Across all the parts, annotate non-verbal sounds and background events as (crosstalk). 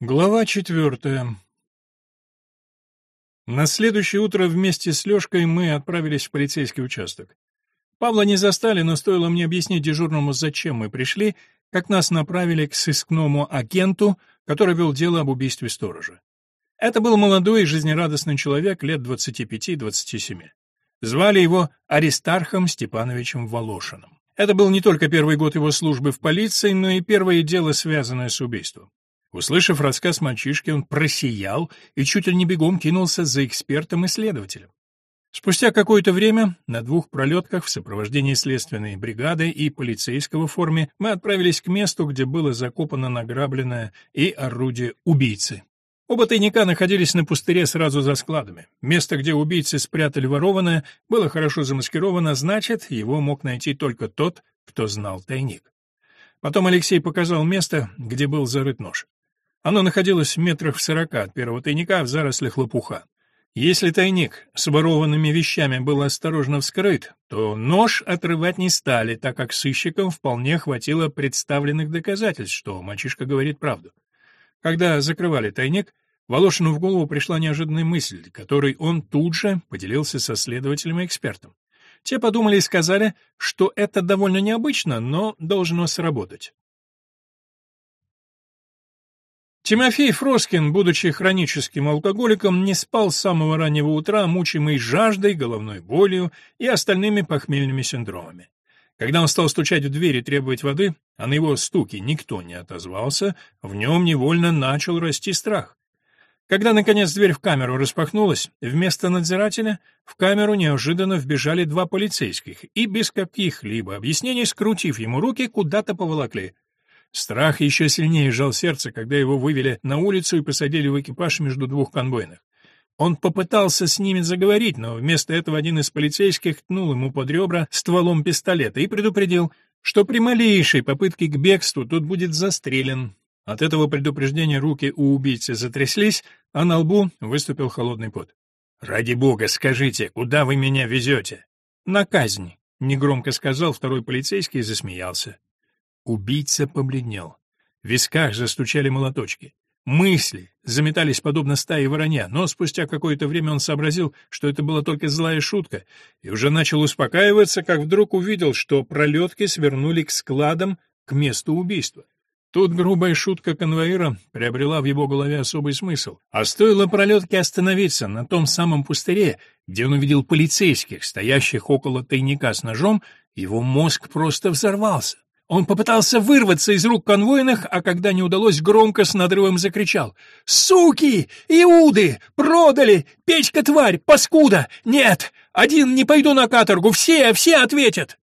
Глава четвертая. На следующее утро вместе с Лёшкой мы отправились в полицейский участок. Павла не застали, но стоило мне объяснить дежурному, зачем мы пришли, как нас направили к сыскному агенту, который вел дело об убийстве сторожа. Это был молодой и жизнерадостный человек лет 25-27. Звали его Аристархом Степановичем Волошиным. Это был не только первый год его службы в полиции, но и первое дело, связанное с убийством. Услышав рассказ мальчишки, он просиял и чуть ли не бегом кинулся за экспертом и следователем. Спустя какое-то время на двух пролетках в сопровождении следственной бригады и полицейского форме мы отправились к месту, где было закопано награбленное и орудие убийцы. Оба тайника находились на пустыре сразу за складами. Место, где убийцы спрятали ворованное, было хорошо замаскировано, значит, его мог найти только тот, кто знал тайник. Потом Алексей показал место, где был зарыт нож. Оно находилось в метрах в сорока от первого тайника в зарослях лопуха. Если тайник с ворованными вещами был осторожно вскрыт, то нож отрывать не стали, так как сыщикам вполне хватило представленных доказательств, что мальчишка говорит правду. Когда закрывали тайник, Волошину в голову пришла неожиданная мысль, которой он тут же поделился со следователем и экспертом. Те подумали и сказали, что это довольно необычно, но должно сработать. Тимофей Фроскин, будучи хроническим алкоголиком, не спал с самого раннего утра, мучимый жаждой, головной болью и остальными похмельными синдромами. Когда он стал стучать в дверь и требовать воды, а на его стуки никто не отозвался, в нем невольно начал расти страх. Когда, наконец, дверь в камеру распахнулась, вместо надзирателя в камеру неожиданно вбежали два полицейских и без каких-либо объяснений, скрутив ему руки, куда-то поволокли — Страх еще сильнее сжал сердце, когда его вывели на улицу и посадили в экипаж между двух конвойных. Он попытался с ними заговорить, но вместо этого один из полицейских ткнул ему под ребра стволом пистолета и предупредил, что при малейшей попытке к бегству тут будет застрелен. От этого предупреждения руки у убийцы затряслись, а на лбу выступил холодный пот. «Ради бога, скажите, куда вы меня везете?» «На казнь», — негромко сказал второй полицейский и засмеялся. Убийца побледнел. В висках застучали молоточки. Мысли заметались подобно стае воронья, но спустя какое-то время он сообразил, что это была только злая шутка, и уже начал успокаиваться, как вдруг увидел, что пролетки свернули к складам, к месту убийства. Тут грубая шутка конвоира приобрела в его голове особый смысл. А стоило пролетке остановиться на том самом пустыре, где он увидел полицейских, стоящих около тайника с ножом, его мозг просто взорвался. Он попытался вырваться из рук конвойных, а когда не удалось, громко с надрывом закричал. «Суки! Иуды! Продали! Печка тварь! Паскуда! Нет! Один не пойду на каторгу! Все, все ответят!»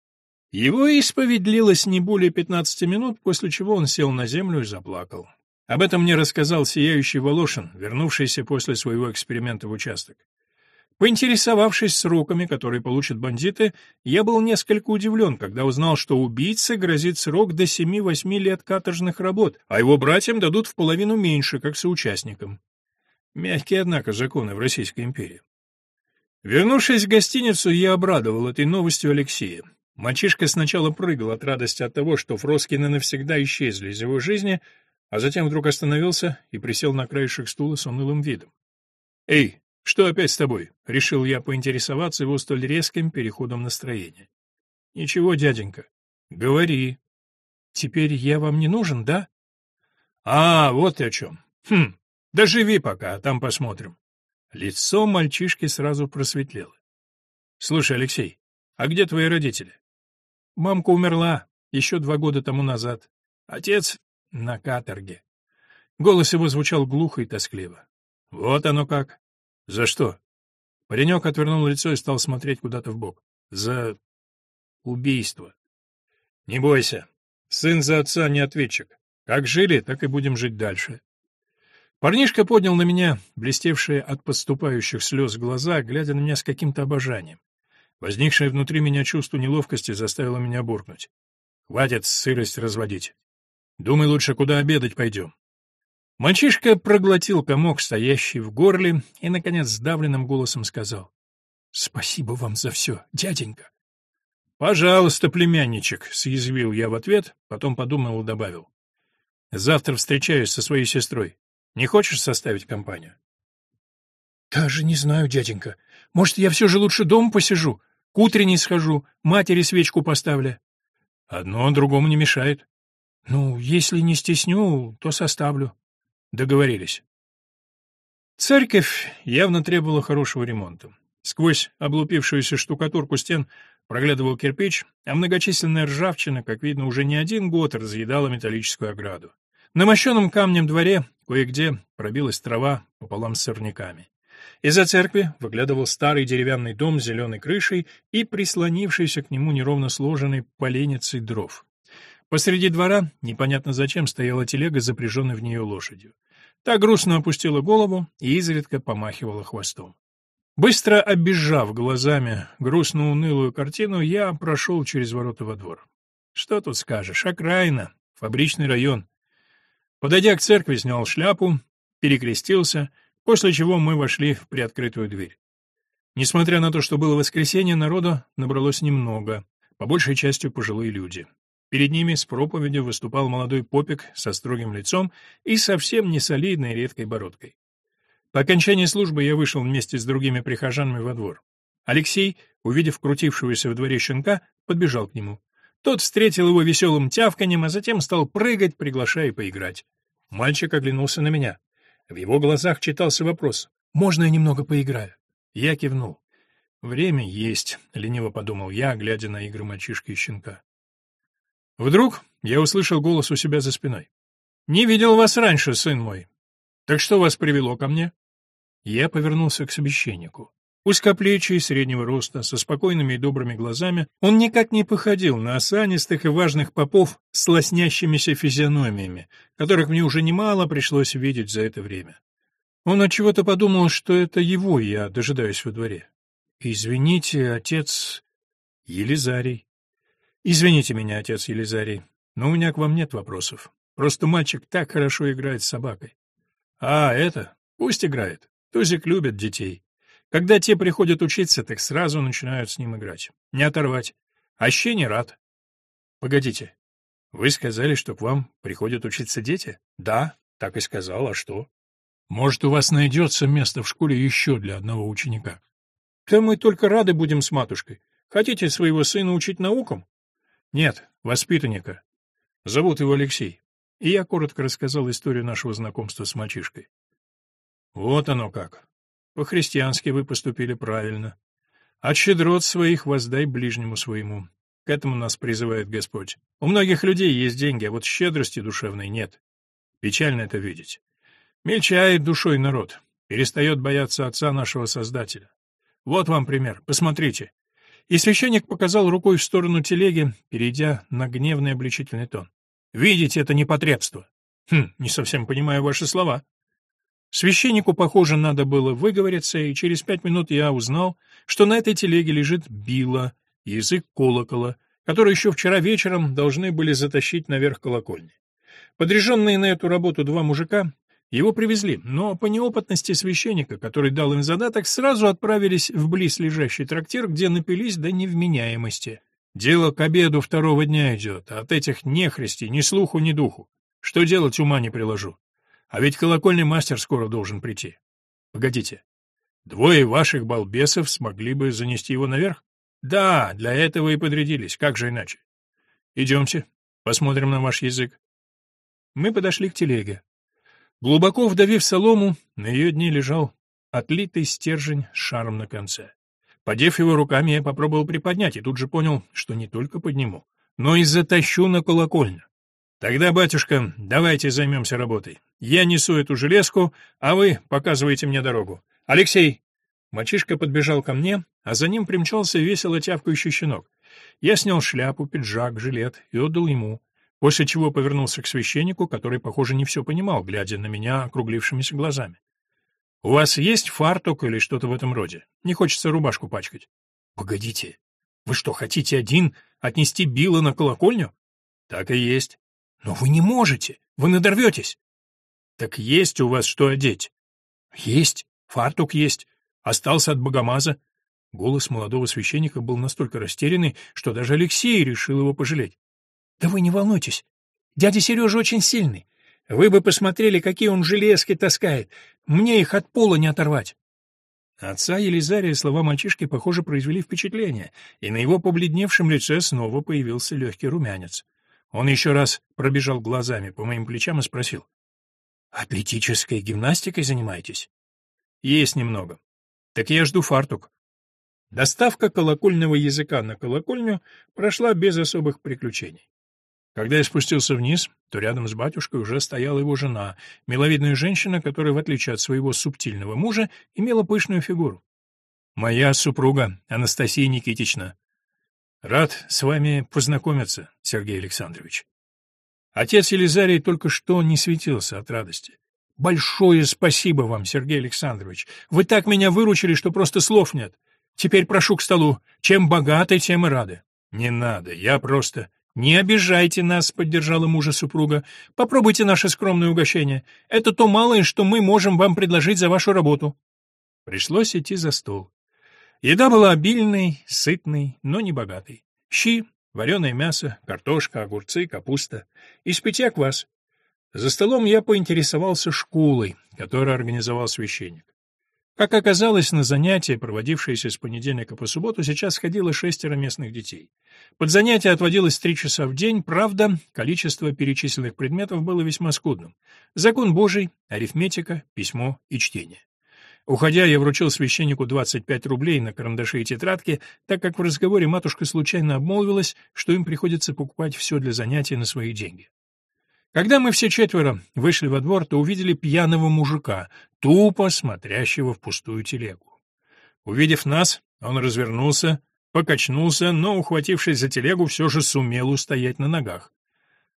Его исповедь длилась не более пятнадцати минут, после чего он сел на землю и заплакал. Об этом мне рассказал сияющий Волошин, вернувшийся после своего эксперимента в участок. Поинтересовавшись сроками, которые получат бандиты, я был несколько удивлен, когда узнал, что убийце грозит срок до 7-8 лет каторжных работ, а его братьям дадут в половину меньше, как соучастникам. Мягкие, однако, законы в Российской империи. Вернувшись в гостиницу, я обрадовал этой новостью Алексея. Мальчишка сначала прыгал от радости от того, что Фроскины навсегда исчезли из его жизни, а затем вдруг остановился и присел на краешек стула с унылым видом. «Эй, «Что опять с тобой?» — решил я поинтересоваться его столь резким переходом настроения. «Ничего, дяденька. Говори. Теперь я вам не нужен, да?» «А, вот ты о чем. Хм, доживи пока, а там посмотрим». Лицо мальчишки сразу просветлело. «Слушай, Алексей, а где твои родители?» «Мамка умерла еще два года тому назад. Отец на каторге». Голос его звучал глухо и тоскливо. «Вот оно как. «За что?» Паренек отвернул лицо и стал смотреть куда-то в бок. «За... убийство». «Не бойся. Сын за отца не ответчик. Как жили, так и будем жить дальше». Парнишка поднял на меня блестевшие от подступающих слез глаза, глядя на меня с каким-то обожанием. Возникшее внутри меня чувство неловкости заставило меня буркнуть. «Хватит сырость разводить. Думай лучше, куда обедать пойдем. Мальчишка проглотил комок, стоящий в горле, и, наконец, сдавленным голосом сказал. — Спасибо вам за все, дяденька. — Пожалуйста, племянничек, — съязвил я в ответ, потом подумал и добавил. — Завтра встречаюсь со своей сестрой. Не хочешь составить компанию? Даже не знаю, дяденька. Может, я все же лучше дома посижу, к утренней схожу, матери свечку поставлю. Одно другому не мешает. Ну, если не стесню, то составлю. Договорились. Церковь явно требовала хорошего ремонта. Сквозь облупившуюся штукатурку стен проглядывал кирпич, а многочисленная ржавчина, как видно, уже не один год разъедала металлическую ограду. На мощенном камнем дворе кое-где пробилась трава пополам с сорняками. Из-за церкви выглядывал старый деревянный дом с зеленой крышей и прислонившийся к нему неровно сложенной поленницей дров. Посреди двора, непонятно зачем, стояла телега, запряженная в нее лошадью. Та грустно опустила голову и изредка помахивала хвостом. Быстро оббежав глазами грустно-унылую картину, я прошел через ворота во двор. Что тут скажешь, окраина, фабричный район. Подойдя к церкви, снял шляпу, перекрестился после чего мы вошли в приоткрытую дверь. Несмотря на то, что было воскресенье, народу набралось немного, по большей части пожилые люди. Перед ними с проповедью выступал молодой попик со строгим лицом и совсем не солидной редкой бородкой. По окончании службы я вышел вместе с другими прихожанами во двор. Алексей, увидев крутившегося в дворе щенка, подбежал к нему. Тот встретил его веселым тявканьем, а затем стал прыгать, приглашая поиграть. Мальчик оглянулся на меня. В его глазах читался вопрос «Можно я немного поиграю?» Я кивнул. «Время есть», — лениво подумал я, глядя на игры мальчишки и щенка. Вдруг я услышал голос у себя за спиной. «Не видел вас раньше, сын мой. Так что вас привело ко мне?» Я повернулся к священнику. Узкоплечий, среднего роста, со спокойными и добрыми глазами, он никак не походил на осанистых и важных попов с лоснящимися физиономиями, которых мне уже немало пришлось видеть за это время. Он от чего то подумал, что это его я дожидаюсь во дворе. «Извините, отец Елизарий». «Извините меня, отец Елизарий, но у меня к вам нет вопросов. Просто мальчик так хорошо играет с собакой». «А, это? Пусть играет. Тузик любит детей. Когда те приходят учиться, так сразу начинают с ним играть. Не оторвать. Аще не рад. Погодите. Вы сказали, что к вам приходят учиться дети? Да, так и сказал. А что? Может, у вас найдется место в школе еще для одного ученика? Да мы только рады будем с матушкой. Хотите своего сына учить наукам? Нет, воспитанника. Зовут его Алексей. И я коротко рассказал историю нашего знакомства с мальчишкой. Вот оно как. По-христиански вы поступили правильно. От щедрот своих воздай ближнему своему. К этому нас призывает Господь. У многих людей есть деньги, а вот щедрости душевной нет. Печально это видеть. Мельчает душой народ, перестает бояться Отца нашего Создателя. Вот вам пример, посмотрите. И священник показал рукой в сторону телеги, перейдя на гневный обличительный тон. Видите, это непотребство. Хм, не совсем понимаю ваши слова. Священнику, похоже, надо было выговориться, и через пять минут я узнал, что на этой телеге лежит била, язык колокола, который еще вчера вечером должны были затащить наверх колокольни. Подряженные на эту работу два мужика его привезли, но по неопытности священника, который дал им задаток, сразу отправились в близлежащий трактир, где напились до невменяемости. Дело к обеду второго дня идет, а от этих нехристей ни слуху, ни духу. Что делать, ума не приложу. А ведь колокольный мастер скоро должен прийти. Погодите. Двое ваших балбесов смогли бы занести его наверх? Да, для этого и подрядились, как же иначе? Идемте, посмотрим на ваш язык. Мы подошли к телеге. Глубоко вдавив солому, на ее дне лежал отлитый стержень с шаром на конце. Подев его руками, я попробовал приподнять и тут же понял, что не только подниму, но и затащу на колокольню. Тогда, батюшка, давайте займемся работой. Я несу эту железку, а вы показываете мне дорогу. Алексей!» Мальчишка подбежал ко мне, а за ним примчался весело тявкающий щенок. Я снял шляпу, пиджак, жилет и отдал ему, после чего повернулся к священнику, который, похоже, не все понимал, глядя на меня округлившимися глазами. «У вас есть фартук или что-то в этом роде? Не хочется рубашку пачкать». «Погодите, вы что, хотите один отнести Билла на колокольню?» «Так и есть. Но вы не можете, вы надорветесь. Так есть у вас что одеть? Есть, фартук есть, остался от богомаза. Голос молодого священника был настолько растерянный, что даже Алексей решил его пожалеть. Да вы не волнуйтесь, дядя Сережа очень сильный. Вы бы посмотрели, какие он железки таскает. Мне их от пола не оторвать. Отца Елизария слова мальчишки, похоже, произвели впечатление, и на его побледневшем лице снова появился легкий румянец. Он еще раз пробежал глазами по моим плечам и спросил. «Атлетической гимнастикой занимаетесь?» «Есть немного. Так я жду фартук». Доставка колокольного языка на колокольню прошла без особых приключений. Когда я спустился вниз, то рядом с батюшкой уже стояла его жена, миловидная женщина, которая, в отличие от своего субтильного мужа, имела пышную фигуру. «Моя супруга, Анастасия Никитична. Рад с вами познакомиться, Сергей Александрович». Отец Елизарий только что не светился от радости. «Большое спасибо вам, Сергей Александрович. Вы так меня выручили, что просто слов нет. Теперь прошу к столу. Чем богаты, тем и рады». «Не надо, я просто...» «Не обижайте нас», — поддержала мужа супруга. «Попробуйте наше скромное угощение. Это то малое, что мы можем вам предложить за вашу работу». Пришлось идти за стол. Еда была обильной, сытной, но не богатой. Щи, вареное мясо, картошка, огурцы, капуста. Из питья квас. За столом я поинтересовался школой, которую организовал священник. Как оказалось, на занятия, проводившиеся с понедельника по субботу, сейчас ходило шестеро местных детей. Под занятия отводилось три часа в день, правда, количество перечисленных предметов было весьма скудным. Закон Божий, арифметика, письмо и чтение. Уходя, я вручил священнику 25 рублей на карандаши и тетрадки, так как в разговоре матушка случайно обмолвилась, что им приходится покупать все для занятий на свои деньги. Когда мы все четверо вышли во двор, то увидели пьяного мужика, тупо смотрящего в пустую телегу. Увидев нас, он развернулся, покачнулся, но, ухватившись за телегу, все же сумел устоять на ногах.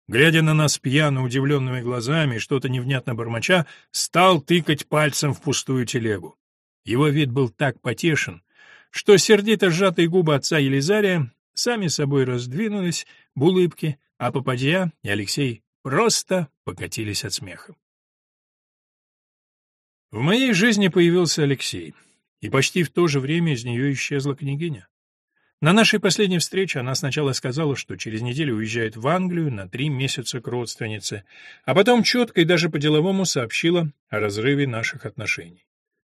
Глядя на нас пьяно удивленными глазами что-то невнятно бормоча, стал тыкать пальцем в пустую телегу. Его вид был так потешен, что сердито сжатые губы отца Елизария сами собой раздвинулись в улыбке, а попадья и Алексей просто покатились от смеха. В моей жизни появился Алексей, и почти в то же время из нее исчезла княгиня. На нашей последней встрече она сначала сказала, что через неделю уезжает в Англию на три месяца к родственнице, а потом четко и даже по-деловому сообщила о разрыве наших отношений.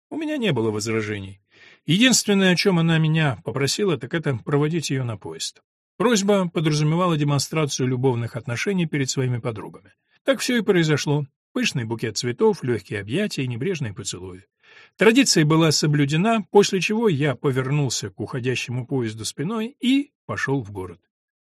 У меня не было возражений. Единственное, о чем она меня попросила, так это проводить ее на поезд. Просьба подразумевала демонстрацию любовных отношений перед своими подругами. Так все и произошло. Пышный букет цветов, легкие объятия и небрежные поцелуи. Традиция была соблюдена, после чего я повернулся к уходящему поезду спиной и пошел в город.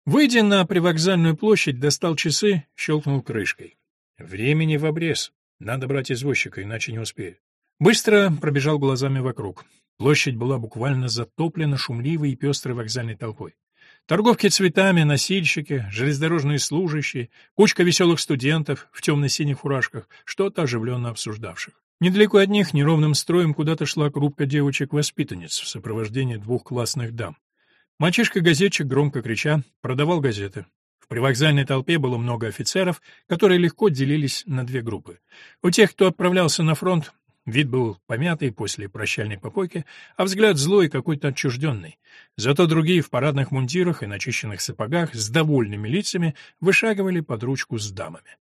Выйдя на привокзальную площадь, достал часы, щелкнул крышкой. Времени в обрез. Надо брать извозчика, иначе не успею. Быстро пробежал глазами вокруг. Площадь была буквально затоплена шумливой и пестрой вокзальной толпой. Торговки цветами, носильщики, железнодорожные служащие, кучка веселых студентов в темно-синих фуражках, что-то оживленно обсуждавших. Недалеко от них неровным строем куда-то шла группа девочек-воспитанниц в сопровождении двух классных дам. Мальчишка-газетчик, громко крича, продавал газеты. В привокзальной толпе было много офицеров, которые легко делились на две группы. У тех, кто отправлялся на фронт, Вид был помятый после прощальной попойки, а взгляд злой какой-то отчужденный. Зато другие в парадных мундирах и начищенных сапогах с довольными лицами вышагивали под ручку с дамами.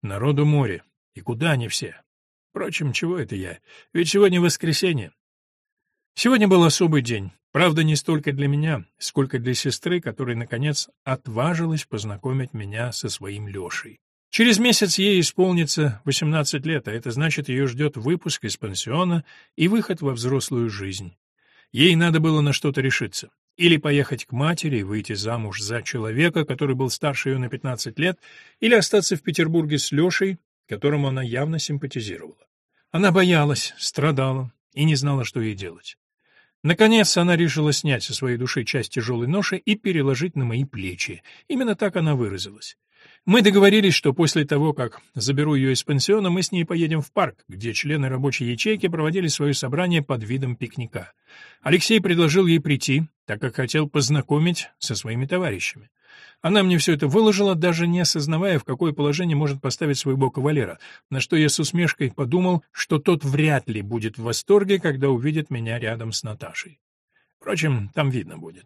Народу море. И куда они все? Впрочем, чего это я? Ведь сегодня воскресенье. Сегодня был особый день. Правда, не столько для меня, сколько для сестры, которая, наконец, отважилась познакомить меня со своим Лешей. Через месяц ей исполнится 18 лет, а это значит, ее ждет выпуск из пансиона и выход во взрослую жизнь. Ей надо было на что-то решиться. Или поехать к матери и выйти замуж за человека, который был старше ее на 15 лет, или остаться в Петербурге с Лешей, которому она явно симпатизировала. Она боялась, страдала и не знала, что ей делать. Наконец она решила снять со своей души часть тяжелой ноши и переложить на мои плечи. Именно так она выразилась. Мы договорились, что после того, как заберу ее из пансиона, мы с ней поедем в парк, где члены рабочей ячейки проводили свое собрание под видом пикника. Алексей предложил ей прийти, так как хотел познакомить со своими товарищами. Она мне все это выложила, даже не осознавая, в какое положение может поставить своего кавалера, на что я с усмешкой подумал, что тот вряд ли будет в восторге, когда увидит меня рядом с Наташей. Впрочем, там видно будет.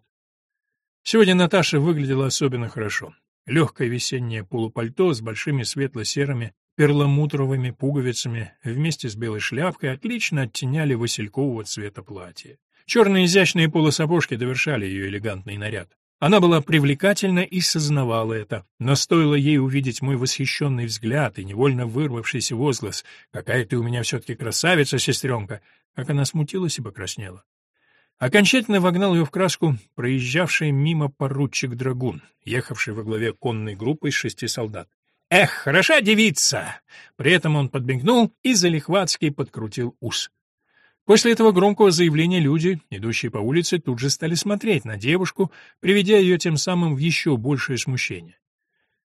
Сегодня Наташа выглядела особенно хорошо. Легкое весеннее полупальто с большими светло-серыми перламутровыми пуговицами вместе с белой шляпкой отлично оттеняли василькового цвета платье. Черные изящные полусапожки довершали ее элегантный наряд. Она была привлекательна и сознавала это, но стоило ей увидеть мой восхищенный взгляд и невольно вырвавшийся возглас «Какая ты у меня все-таки красавица, сестренка!» как она смутилась и покраснела. Окончательно вогнал ее в краску проезжавший мимо поручик Драгун, ехавший во главе конной группы из шести солдат. «Эх, хороша девица!» При этом он подмигнул и залихватски подкрутил ус. После этого громкого заявления люди, идущие по улице, тут же стали смотреть на девушку, приведя ее тем самым в еще большее смущение.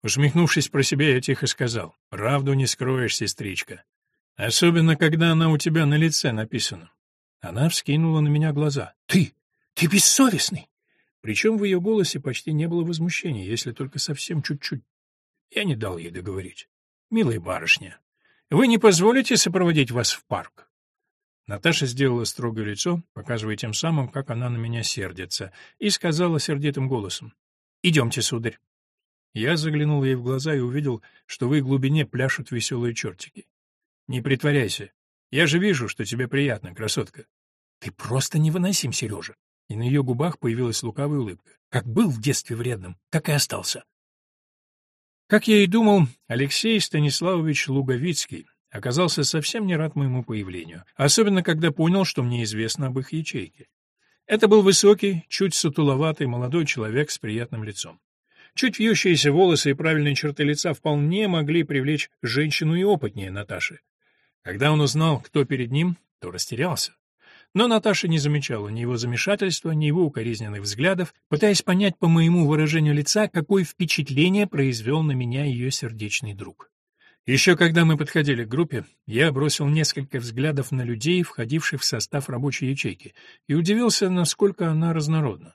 Усмехнувшись про себя, я тихо сказал, «Правду не скроешь, сестричка. Особенно, когда она у тебя на лице написана». Она вскинула на меня глаза. «Ты! Ты бессовестный!» Причем в ее голосе почти не было возмущения, если только совсем чуть-чуть. Я не дал ей договорить. «Милая барышня, вы не позволите сопроводить вас в парк?» Наташа сделала строгое лицо, показывая тем самым, как она на меня сердится, и сказала сердитым голосом. «Идемте, сударь». Я заглянул ей в глаза и увидел, что в их глубине пляшут веселые чертики. «Не притворяйся. Я же вижу, что тебе приятно, красотка». «Ты просто невыносим, Сережа». И на ее губах появилась лукавая улыбка. «Как был в детстве вредным, так и остался». Как я и думал, Алексей Станиславович Луговицкий оказался совсем не рад моему появлению, особенно когда понял, что мне известно об их ячейке. Это был высокий, чуть сутуловатый молодой человек с приятным лицом. Чуть вьющиеся волосы и правильные черты лица вполне могли привлечь женщину и опытнее Наташи. Когда он узнал, кто перед ним, то растерялся. Но Наташа не замечала ни его замешательства, ни его укоризненных взглядов, пытаясь понять по моему выражению лица, какое впечатление произвел на меня ее сердечный друг. Еще когда мы подходили к группе, я бросил несколько взглядов на людей, входивших в состав рабочей ячейки, и удивился, насколько она разнородна.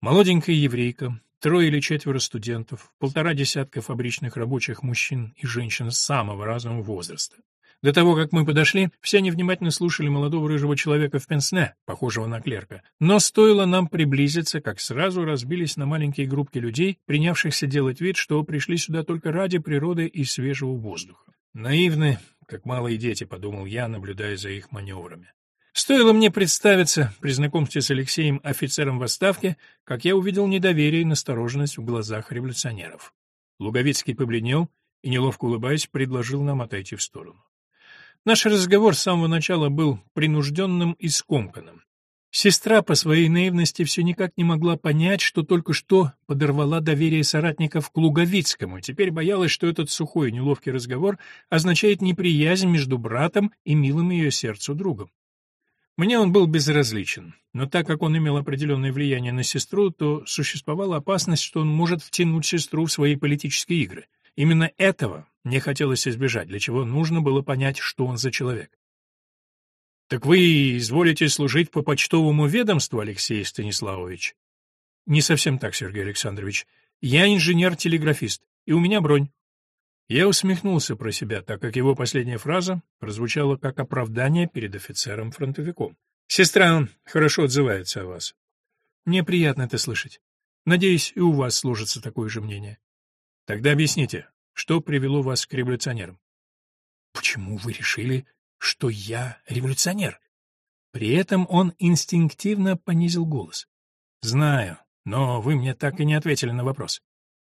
Молоденькая еврейка, трое или четверо студентов, полтора десятка фабричных рабочих мужчин и женщин самого разного возраста. До того, как мы подошли, все они внимательно слушали молодого рыжего человека в пенсне, похожего на клерка. Но стоило нам приблизиться, как сразу разбились на маленькие группки людей, принявшихся делать вид, что пришли сюда только ради природы и свежего воздуха. Наивны, как малые дети, подумал я, наблюдая за их маневрами. Стоило мне представиться при знакомстве с Алексеем офицером в отставке, как я увидел недоверие и настороженность в глазах революционеров. Луговицкий побледнел и, неловко улыбаясь, предложил нам отойти в сторону. Наш разговор с самого начала был принужденным и скомканным. Сестра по своей наивности все никак не могла понять, что только что подорвала доверие соратников к Луговицкому, теперь боялась, что этот сухой неловкий разговор означает неприязнь между братом и милым ее сердцу другом. Мне он был безразличен, но так как он имел определенное влияние на сестру, то существовала опасность, что он может втянуть сестру в свои политические игры. Именно этого мне хотелось избежать, для чего нужно было понять, что он за человек. «Так вы изволите служить по почтовому ведомству, Алексей Станиславович?» «Не совсем так, Сергей Александрович. Я инженер-телеграфист, и у меня бронь». Я усмехнулся про себя, так как его последняя фраза прозвучала как оправдание перед офицером-фронтовиком. «Сестра хорошо отзывается о вас». «Мне приятно это слышать. Надеюсь, и у вас сложится такое же мнение». Тогда объясните, что привело вас к революционерам? Почему вы решили, что я революционер? При этом он инстинктивно понизил голос. Знаю, но вы мне так и не ответили на вопрос.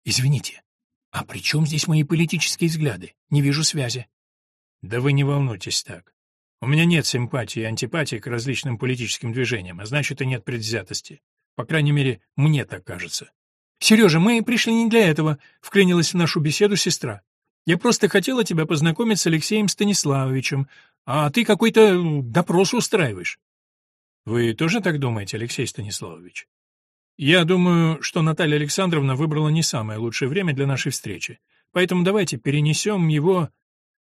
Извините, а при чем здесь мои политические взгляды? Не вижу связи. Да вы не волнуйтесь так. У меня нет симпатии и антипатии к различным политическим движениям, а значит и нет предвзятости. По крайней мере, мне так кажется. «Сережа, мы пришли не для этого», — вклинилась в нашу беседу сестра. «Я просто хотела тебя познакомить с Алексеем Станиславовичем, а ты какой-то допрос устраиваешь». «Вы тоже так думаете, Алексей Станиславович?» «Я думаю, что Наталья Александровна выбрала не самое лучшее время для нашей встречи, поэтому давайте перенесем его...»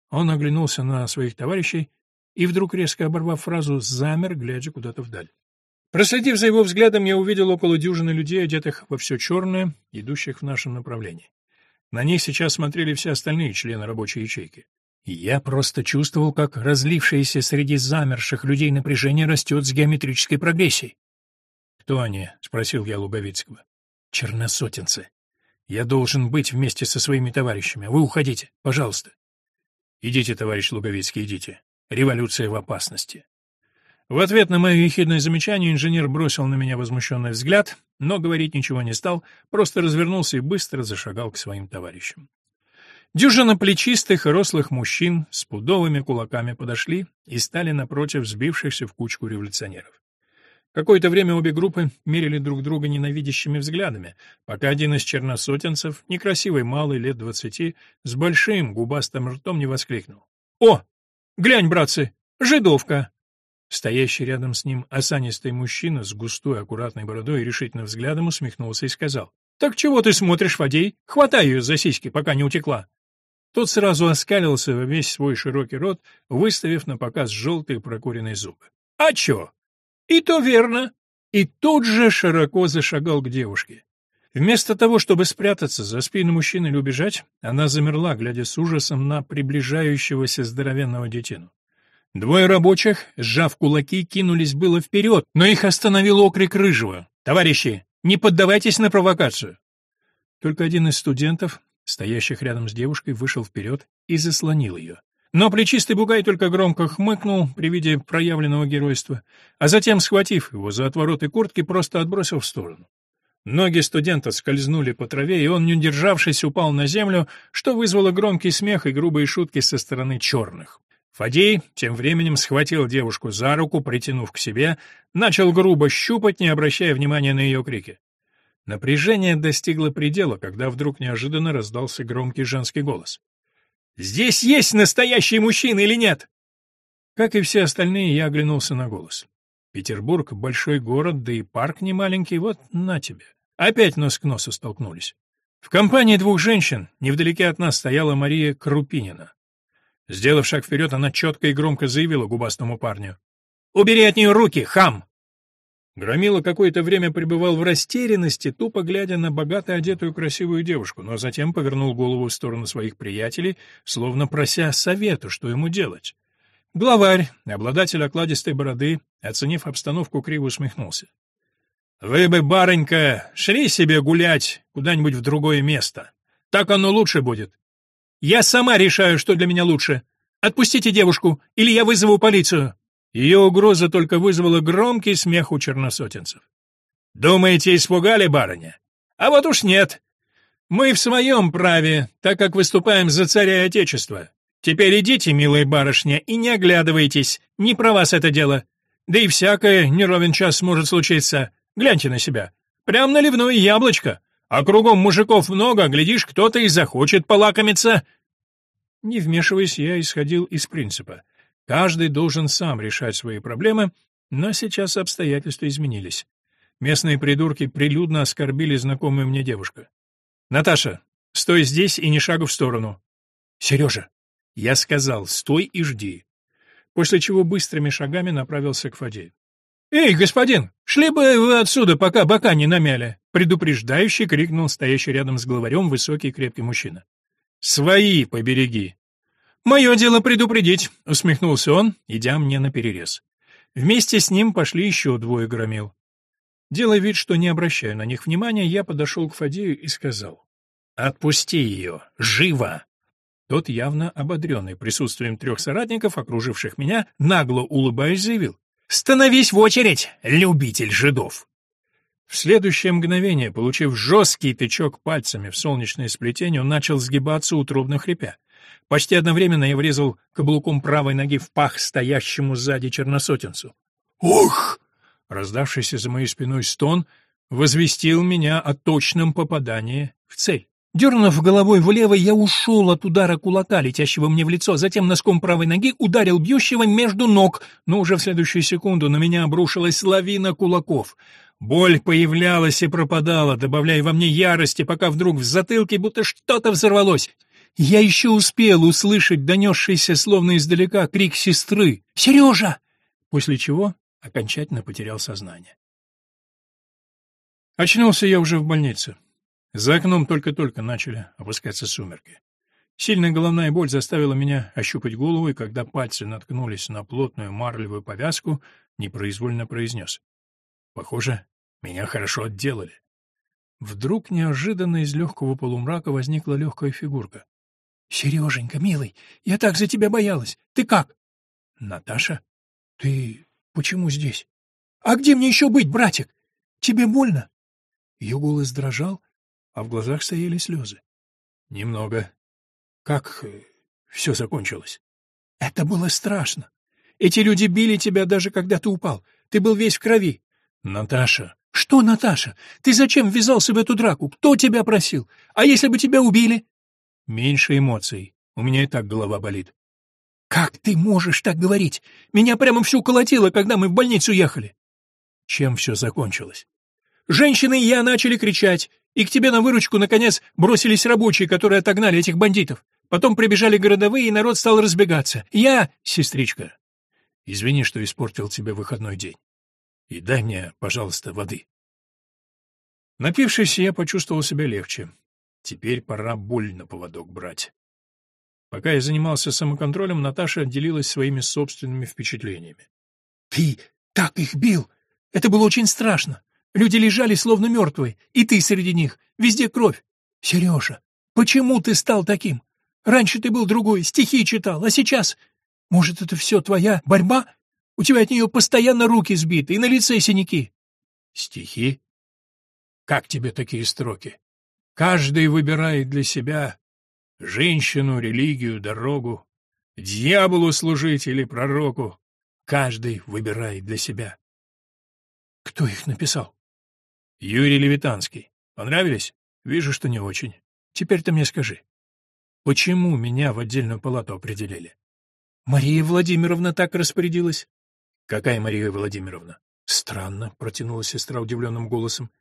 Он оглянулся на своих товарищей и, вдруг резко оборвав фразу, замер, глядя куда-то вдаль. Проследив за его взглядом, я увидел около дюжины людей, одетых во все черное, идущих в нашем направлении. На них сейчас смотрели все остальные члены рабочей ячейки. И я просто чувствовал, как разлившееся среди замерших людей напряжение растет с геометрической прогрессией. «Кто они?» — спросил я Луговицкого. «Черносотенцы. Я должен быть вместе со своими товарищами. Вы уходите, пожалуйста». Идите, товарищ Луговицкий, идите. Революция в опасности. В ответ на мое ехидное замечание инженер бросил на меня возмущенный взгляд, но говорить ничего не стал, просто развернулся и быстро зашагал к своим товарищам. Дюжина плечистых и рослых мужчин с пудовыми кулаками подошли и стали напротив сбившихся в кучку революционеров. Какое-то время обе группы мерили друг друга ненавидящими взглядами, пока один из черносотенцев, некрасивый малый лет двадцати, с большим губастым ртом не воскликнул. «О, глянь, братцы, жидовка!» Стоящий рядом с ним осанистый мужчина с густой аккуратной бородой и решительным взглядом усмехнулся и сказал. «Так чего ты смотришь, Фадей? Хватай ее за сиськи, пока не утекла!» Тот сразу оскалился во весь свой широкий рот, выставив на показ желтые прокуренные зубы. «А чё? И то верно!» И тут же широко зашагал к девушке. Вместо того, чтобы спрятаться за спину мужчины или убежать, она замерла, глядя с ужасом на приближающегося здоровенного детину. Двое рабочих, сжав кулаки, кинулись было вперед, но их остановил окрик Рыжего. «Товарищи, не поддавайтесь на провокацию!» Только один из студентов, стоящих рядом с девушкой, вышел вперед и заслонил ее. Но плечистый бугай только громко хмыкнул при виде проявленного геройства, а затем, схватив его за отвороты куртки, просто отбросил в сторону. Ноги студента скользнули по траве, и он, не удержавшись, упал на землю, что вызвало громкий смех и грубые шутки со стороны черных. Фадей тем временем схватил девушку за руку, притянув к себе, начал грубо щупать, не обращая внимания на ее крики. Напряжение достигло предела, когда вдруг неожиданно раздался громкий женский голос. «Здесь есть настоящий мужчина или нет?» Как и все остальные, я оглянулся на голос. Петербург — большой город, да и парк не маленький, вот на тебе. Опять нос к носу столкнулись. В компании двух женщин невдалеке от нас стояла Мария Крупинина. Сделав шаг вперед, она четко и громко заявила губастому парню. «Убери от нее руки, хам!» Громила какое-то время пребывал в растерянности, тупо глядя на богато одетую красивую девушку, но затем повернул голову в сторону своих приятелей, словно прося совета, что ему делать. Главарь, обладатель окладистой бороды, оценив обстановку, криво усмехнулся. «Вы бы, барынька, шли себе гулять куда-нибудь в другое место. Так оно лучше будет. Я сама решаю, что для меня лучше. Отпустите девушку, или я вызову полицию». Ее угроза только вызвала громкий смех у черносотенцев. «Думаете, испугали, барыня? А вот уж нет. Мы в своем праве, так как выступаем за царя и отечество. Теперь идите, милая барышня, и не оглядывайтесь, не про вас это дело. Да и всякое не час может случиться. Гляньте на себя. Прям наливное яблочко. А кругом мужиков много, глядишь, кто-то и захочет полакомиться. Не вмешиваясь, я исходил из принципа. Каждый должен сам решать свои проблемы, но сейчас обстоятельства изменились. Местные придурки прилюдно оскорбили знакомую мне девушку. «Наташа, стой здесь и ни шагу в сторону». «Сережа!» Я сказал «стой и жди». После чего быстрыми шагами направился к Фадею. «Эй, господин, шли бы вы отсюда, пока бока не намяли!» Предупреждающий крикнул стоящий рядом с главарем высокий крепкий мужчина. «Свои побереги!» «Мое дело предупредить», — усмехнулся он, идя мне на перерез. Вместе с ним пошли еще двое громил. Делая вид, что не обращаю на них внимания, я подошел к Фадею и сказал. «Отпусти ее! Живо!» Тот, явно ободренный присутствием трех соратников, окруживших меня, нагло улыбаясь, заявил. «Становись в очередь, любитель жидов!» В следующее мгновение, получив жесткий тычок пальцами в солнечное сплетение, он начал сгибаться, утробно хрипя. Почти одновременно я врезал каблуком правой ноги в пах стоящему сзади черносотенцу. «Ух!» Раздавшийся за моей спиной стон возвестил меня о точном попадании в цель. Дернув головой влево, я ушел от удара кулака, летящего мне в лицо, затем носком правой ноги ударил бьющего между ног, но уже в следующую секунду на меня обрушилась лавина кулаков. Боль появлялась и пропадала, добавляя во мне ярости, пока вдруг в затылке будто что-то взорвалось. Я еще успел услышать донесшийся словно издалека крик сестры «Сережа!», после чего окончательно потерял сознание. Очнулся я уже в больнице. За окном только-только начали опускаться сумерки. Сильная головная боль заставила меня ощупать голову, и когда пальцы наткнулись на плотную марлевую повязку, непроизвольно произнес. «Похоже, меня хорошо отделали». Вдруг неожиданно из легкого полумрака возникла легкая фигурка. Сереженька, милый, я так за тебя боялась. Ты как? Наташа, ты почему здесь? А где мне еще быть, братик? Тебе больно? Ее голос дрожал, а в глазах стояли слезы. Немного. Как э, все закончилось? Это было страшно. Эти люди били тебя даже когда ты упал. Ты был весь в крови. Наташа. Что, Наташа? Ты зачем ввязался в эту драку? Кто тебя просил? А если бы тебя убили? Меньше эмоций. У меня и так голова болит. Как ты можешь так говорить? Меня прямо всю колотило, когда мы в больницу ехали. Чем все закончилось? Женщины и я начали кричать, и к тебе на выручку, наконец, бросились рабочие, которые отогнали этих бандитов. Потом прибежали городовые, и народ стал разбегаться. Я, сестричка, извини, что испортил тебе выходной день. И дай мне, пожалуйста, воды. Напившись, я почувствовал себя легче. Теперь пора боль на поводок брать. Пока я занимался самоконтролем, Наташа делилась своими собственными впечатлениями. «Ты так их бил! Это было очень страшно! Люди лежали словно мертвые, и ты среди них, везде кровь! Сережа, почему ты стал таким? Раньше ты был другой, стихи читал, а сейчас... Может, это все твоя борьба? У тебя от нее постоянно руки сбиты и на лице синяки». «Стихи? Как тебе такие строки?» Каждый выбирает для себя женщину, религию, дорогу, дьяволу служить или пророку. Каждый выбирает для себя. Кто их написал? Юрий Левитанский. Понравились? Вижу, что не очень. Теперь ты мне скажи, почему меня в отдельную палату определили? Мария Владимировна так распорядилась. Какая Мария Владимировна? Странно, протянула сестра удивленным голосом.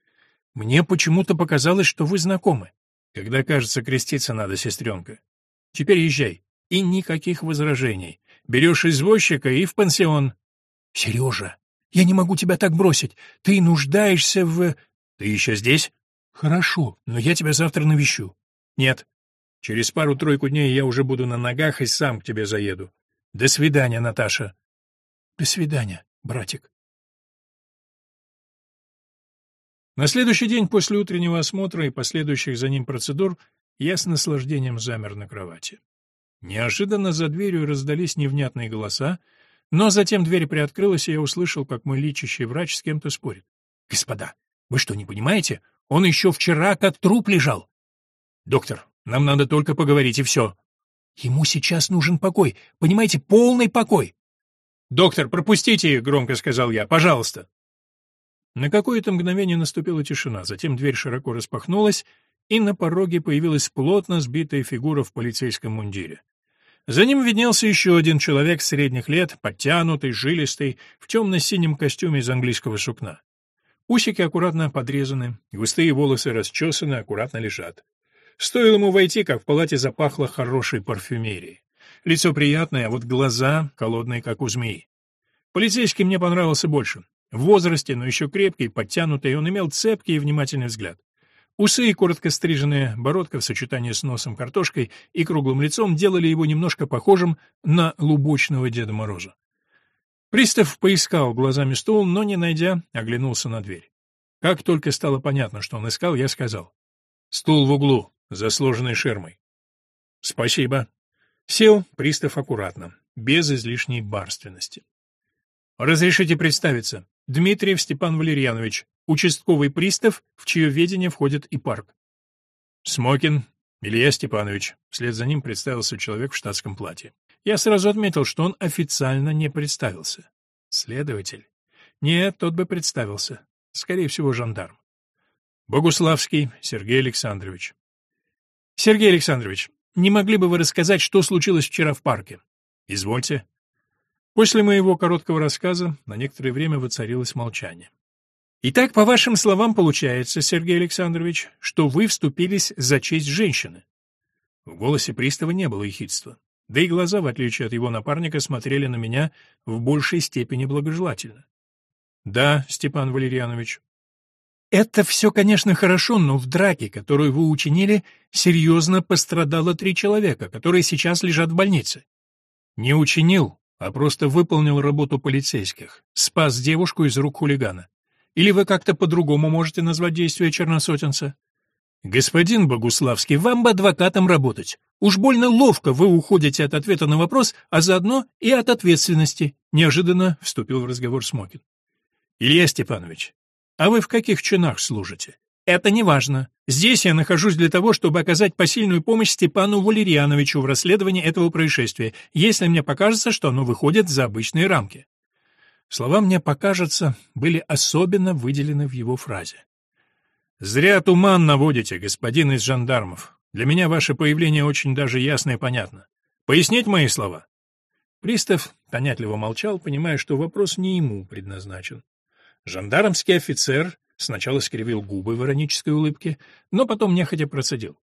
Мне почему-то показалось, что вы знакомы. Когда, кажется, креститься надо, сестренка. Теперь езжай. И никаких возражений. Берешь извозчика и в пансион. Сережа, я не могу тебя так бросить. Ты нуждаешься в... Ты еще здесь? Хорошо, но я тебя завтра навещу. Нет. Через пару-тройку дней я уже буду на ногах и сам к тебе заеду. До свидания, Наташа. До свидания, братик. На следующий день после утреннего осмотра и последующих за ним процедур я с наслаждением замер на кровати. Неожиданно за дверью раздались невнятные голоса, но затем дверь приоткрылась, и я услышал, как мой лечащий врач с кем-то спорит. «Господа, вы что, не понимаете? Он еще вчера как труп лежал!» «Доктор, нам надо только поговорить, и все!» «Ему сейчас нужен покой, понимаете, полный покой!» «Доктор, пропустите их!» — громко сказал я. «Пожалуйста!» На какое-то мгновение наступила тишина, затем дверь широко распахнулась, и на пороге появилась плотно сбитая фигура в полицейском мундире. За ним виднелся еще один человек средних лет, подтянутый, жилистый, в темно-синем костюме из английского сукна. Усики аккуратно подрезаны, густые волосы расчесаны, аккуратно лежат. Стоило ему войти, как в палате запахло хорошей парфюмерией. Лицо приятное, а вот глаза холодные, как у змеи. Полицейский мне понравился больше. В возрасте, но еще крепкий, подтянутый, он имел цепкий и внимательный взгляд. Усы и коротко стриженная бородка в сочетании с носом картошкой и круглым лицом делали его немножко похожим на лубочного Деда Мороза. Пристав поискал глазами стул, но, не найдя, оглянулся на дверь. Как только стало понятно, что он искал, я сказал. «Стул в углу, за сложенной ширмой». «Спасибо». Сел пристав аккуратно, без излишней барственности. «Разрешите представиться. Дмитриев Степан Валерьянович, участковый пристав, в чье ведение входит и парк. Смокин Илья Степанович. Вслед за ним представился человек в штатском платье. Я сразу отметил, что он официально не представился. Следователь. Нет, тот бы представился. Скорее всего, жандарм. Богуславский Сергей Александрович. Сергей Александрович, не могли бы вы рассказать, что случилось вчера в парке? Извольте. После моего короткого рассказа на некоторое время воцарилось молчание. Итак, по вашим словам, получается, Сергей Александрович, что вы вступились за честь женщины. В голосе пристава не было ехидства. Да и глаза, в отличие от его напарника, смотрели на меня в большей степени благожелательно. Да, Степан Валерьянович. Это все, конечно, хорошо, но в драке, которую вы учинили, серьезно пострадало три человека, которые сейчас лежат в больнице. Не учинил, а просто выполнил работу полицейских, спас девушку из рук хулигана. Или вы как-то по-другому можете назвать действия черносотенца? Господин Богуславский, вам бы адвокатом работать. Уж больно ловко вы уходите от ответа на вопрос, а заодно и от ответственности, неожиданно вступил в разговор Смокин. Илья Степанович, а вы в каких чинах служите? Это не важно. Здесь я нахожусь для того, чтобы оказать посильную помощь Степану Валерьяновичу в расследовании этого происшествия, если мне покажется, что оно выходит за обычные рамки. Слова «мне покажется» были особенно выделены в его фразе. «Зря туман наводите, господин из жандармов. Для меня ваше появление очень даже ясно и понятно. Пояснить мои слова?» Пристав понятливо молчал, понимая, что вопрос не ему предназначен. Жандармский офицер сначала скривил губы в иронической улыбке, но потом нехотя процедил.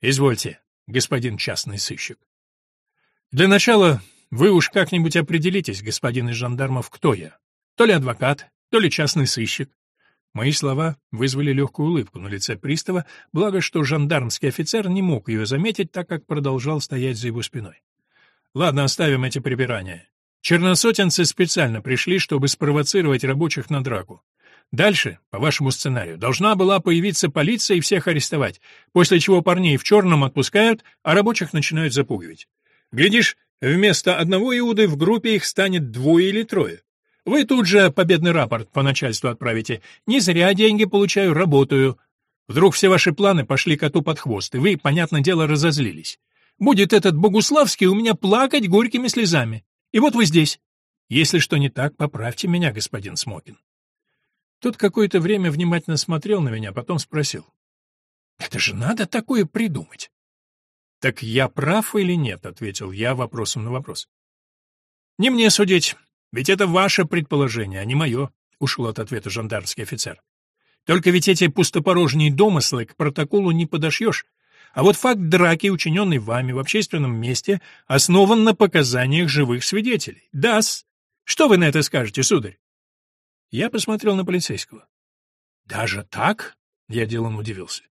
«Извольте, господин частный сыщик». «Для начала вы уж как-нибудь определитесь, господин из жандармов, кто я. То ли адвокат, то ли частный сыщик. Мои слова вызвали легкую улыбку на лице пристава, благо что жандармский офицер не мог ее заметить, так как продолжал стоять за его спиной. Ладно, оставим эти припирания. Черносотенцы специально пришли, чтобы спровоцировать рабочих на драку. Дальше, по вашему сценарию, должна была появиться полиция и всех арестовать, после чего парней в черном отпускают, а рабочих начинают запугивать. Глядишь, вместо одного Иуды в группе их станет двое или трое. Вы тут же победный рапорт по начальству отправите. Не зря деньги получаю, работаю. Вдруг все ваши планы пошли коту под хвост, и вы, понятное дело, разозлились. Будет этот Богуславский у меня плакать горькими слезами. И вот вы здесь. Если что не так, поправьте меня, господин Смокин. Тот какое-то время внимательно смотрел на меня, потом спросил. «Это же надо такое придумать!» «Так я прав или нет?» — ответил я вопросом на вопрос. «Не мне судить. Ведь это ваше предположение, а не мое, — ушел от ответа жандармский офицер. Только ведь эти пустопорожние домыслы к протоколу не подошьешь. А вот факт драки, учиненный вами в общественном месте, основан на показаниях живых свидетелей. Дас. Что вы на это скажете, сударь? Я посмотрел на полицейского. Даже так? Я делом удивился.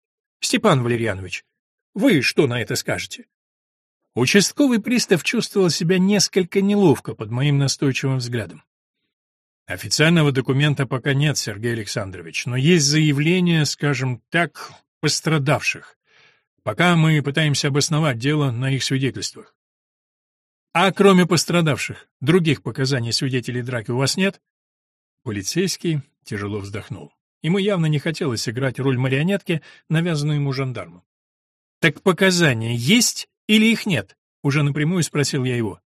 Степан Валерьянович, вы что на это скажете? Участковый пристав чувствовал себя несколько неловко под моим настойчивым взглядом. Официального документа пока нет, Сергей Александрович, но есть заявления, скажем так, пострадавших. Пока мы пытаемся обосновать дело на их свидетельствах. А кроме пострадавших, других показаний свидетелей драки у вас нет? Полицейский тяжело вздохнул. Ему явно не хотелось играть роль марионетки, навязанную ему жандармом. Так показания есть или их нет? Уже напрямую спросил я его.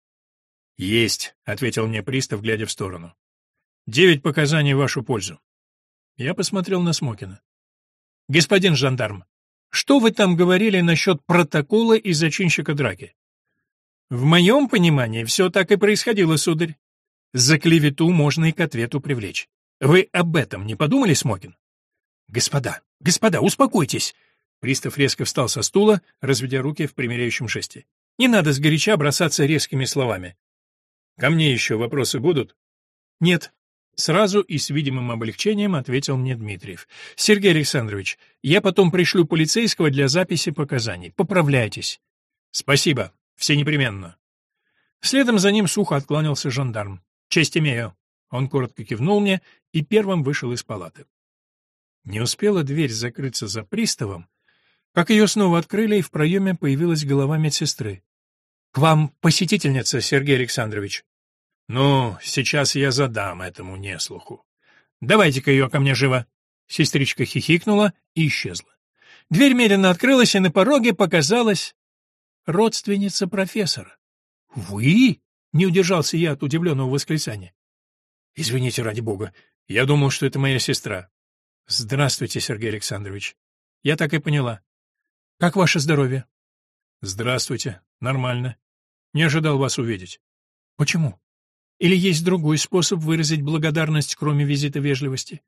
Есть, ответил мне пристав, глядя в сторону. Девять показаний в вашу пользу. Я посмотрел на Смокина. Господин жандарм, что вы там говорили насчет протокола и зачинщика драки? В моем понимании все так и происходило, сударь. За клевету можно и к ответу привлечь. Вы об этом не подумали, Смокин? Господа, господа, успокойтесь. Пристав резко встал со стула, разведя руки в примиряющем жесте. «Не надо сгоряча бросаться резкими словами. Ко мне еще вопросы будут?» «Нет». Сразу и с видимым облегчением ответил мне Дмитриев. «Сергей Александрович, я потом пришлю полицейского для записи показаний. Поправляйтесь». «Спасибо. Все непременно». Следом за ним сухо откланялся жандарм. «Честь имею». Он коротко кивнул мне и первым вышел из палаты. Не успела дверь закрыться за приставом, как ее снова открыли, и в проеме появилась голова медсестры. — К вам посетительница, Сергей Александрович. — Ну, сейчас я задам этому неслуху. Давайте-ка ее ко мне живо. Сестричка хихикнула и исчезла. Дверь медленно открылась, и на пороге показалась родственница профессора. — Вы? — не удержался я от удивленного восклицания. — Извините, ради бога, я думал, что это моя сестра. — Здравствуйте, Сергей Александрович. Я так и поняла. Как ваше здоровье? Здравствуйте. Нормально. Не ожидал вас увидеть. Почему? Или есть другой способ выразить благодарность, кроме визита вежливости?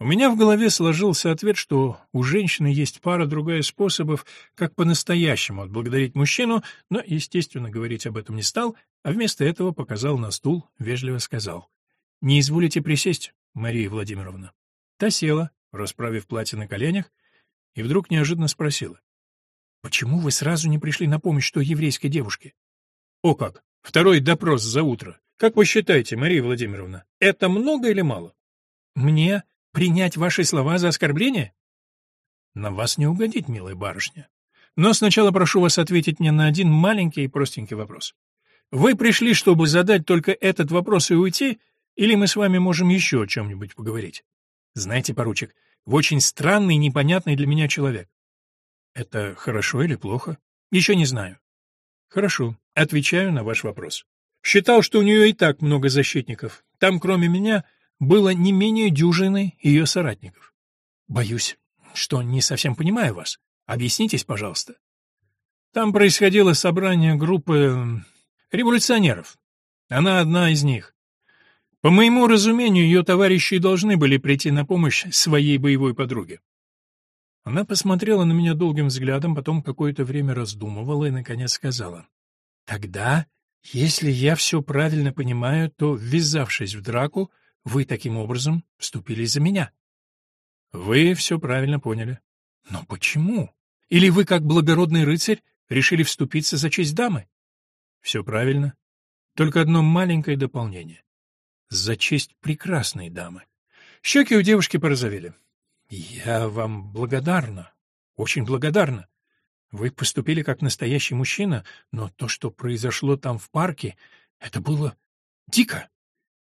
У меня в голове сложился ответ, что у женщины есть пара другая способов, как по-настоящему отблагодарить мужчину, но, естественно, говорить об этом не стал, а вместо этого показал на стул, вежливо сказал. «Не изволите присесть, Мария Владимировна». Та села, расправив платье на коленях, и вдруг неожиданно спросила. «Почему вы сразу не пришли на помощь той еврейской девушке?» «О как! Второй допрос за утро. Как вы считаете, Мария Владимировна, это много или мало?» «Мне принять ваши слова за оскорбление?» На вас не угодить, милая барышня. Но сначала прошу вас ответить мне на один маленький и простенький вопрос. Вы пришли, чтобы задать только этот вопрос и уйти, или мы с вами можем еще о чем-нибудь поговорить? Знаете, поручик, вы очень странный и непонятный для меня человек. Это хорошо или плохо? Еще не знаю. Хорошо, отвечаю на ваш вопрос. Считал, что у нее и так много защитников. Там, кроме меня, было не менее дюжины ее соратников. Боюсь, что не совсем понимаю вас. Объяснитесь, пожалуйста. Там происходило собрание группы революционеров. Она одна из них. По моему разумению, ее товарищи должны были прийти на помощь своей боевой подруге. Она посмотрела на меня долгим взглядом, потом какое-то время раздумывала и, наконец, сказала. «Тогда, если я все правильно понимаю, то, ввязавшись в драку, вы таким образом вступили за меня». «Вы все правильно поняли». «Но почему? Или вы, как благородный рыцарь, решили вступиться за честь дамы?» «Все правильно. Только одно маленькое дополнение за честь прекрасной дамы. Щеки у девушки порозовели. «Я вам благодарна, очень благодарна. Вы поступили как настоящий мужчина, но то, что произошло там в парке, это было дико.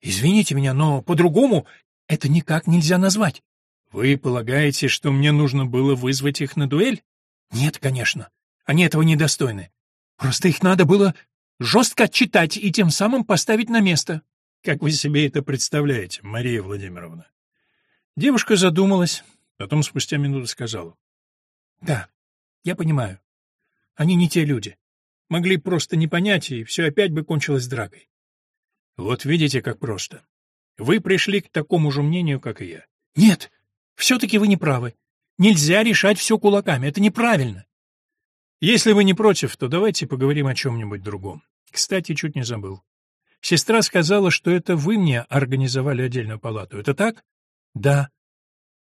Извините меня, но по-другому это никак нельзя назвать. Вы полагаете, что мне нужно было вызвать их на дуэль? Нет, конечно. Они этого недостойны. Просто их надо было жестко отчитать и тем самым поставить на место. Как вы себе это представляете, Мария Владимировна? Девушка задумалась, потом спустя минуту сказала. Да, я понимаю. Они не те люди. Могли просто не понять, и все опять бы кончилось дракой. Вот видите, как просто. Вы пришли к такому же мнению, как и я. Нет, все-таки вы не правы. Нельзя решать все кулаками, это неправильно. Если вы не против, то давайте поговорим о чем-нибудь другом. Кстати, чуть не забыл. Сестра сказала, что это вы мне организовали отдельную палату. Это так? Да.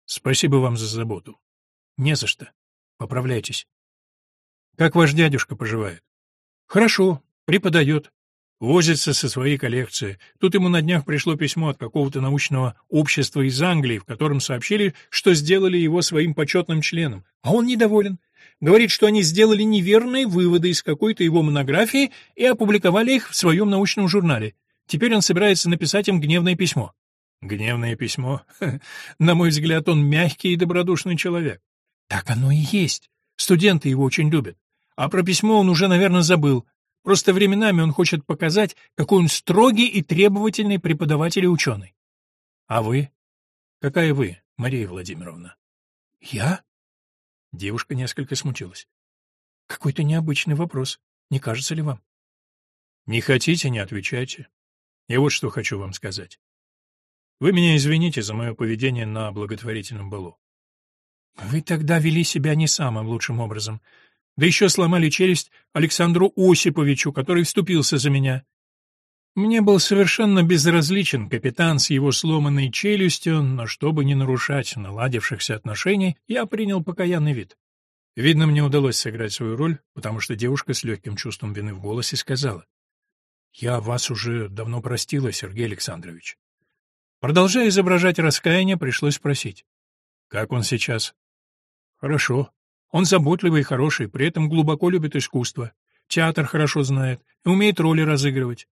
Спасибо вам за заботу. Не за что. Поправляйтесь. Как ваш дядюшка поживает? Хорошо, преподает. Возится со своей коллекцией. Тут ему на днях пришло письмо от какого-то научного общества из Англии, в котором сообщили, что сделали его своим почетным членом. А он недоволен. Говорит, что они сделали неверные выводы из какой-то его монографии и опубликовали их в своем научном журнале. Теперь он собирается написать им гневное письмо. Гневное письмо? (laughs) На мой взгляд, он мягкий и добродушный человек. Так оно и есть. Студенты его очень любят. А про письмо он уже, наверное, забыл. Просто временами он хочет показать, какой он строгий и требовательный преподаватель и ученый. А вы? Какая вы, Мария Владимировна? Я? Девушка несколько смутилась. Какой-то необычный вопрос. Не кажется ли вам? Не хотите, не отвечайте. Я вот что хочу вам сказать. Вы меня извините за мое поведение на благотворительном балу. Вы тогда вели себя не самым лучшим образом. Да еще сломали челюсть Александру Осиповичу, который вступился за меня. Мне был совершенно безразличен капитан с его сломанной челюстью, но чтобы не нарушать наладившихся отношений, я принял покаянный вид. Видно, мне удалось сыграть свою роль, потому что девушка с легким чувством вины в голосе сказала. «Я вас уже давно простила, Сергей Александрович». Продолжая изображать раскаяние, пришлось спросить. «Как он сейчас?» «Хорошо. Он заботливый и хороший, при этом глубоко любит искусство. Театр хорошо знает и умеет роли разыгрывать.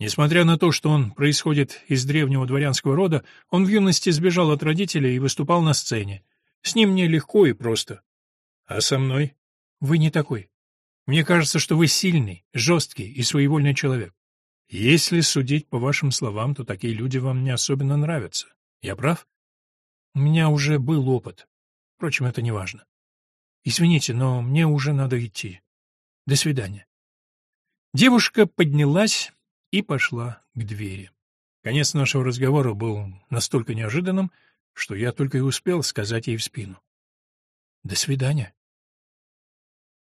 Несмотря на то, что он происходит из древнего дворянского рода, он в юности сбежал от родителей и выступал на сцене. С ним мне легко и просто. А со мной? Вы не такой. Мне кажется, что вы сильный, жесткий и своевольный человек. Если судить по вашим словам, то такие люди вам не особенно нравятся. Я прав? У меня уже был опыт. Впрочем, это не важно. Извините, но мне уже надо идти. До свидания. Девушка поднялась и пошла к двери. Конец нашего разговора был настолько неожиданным, что я только и успел сказать ей в спину. «До свидания».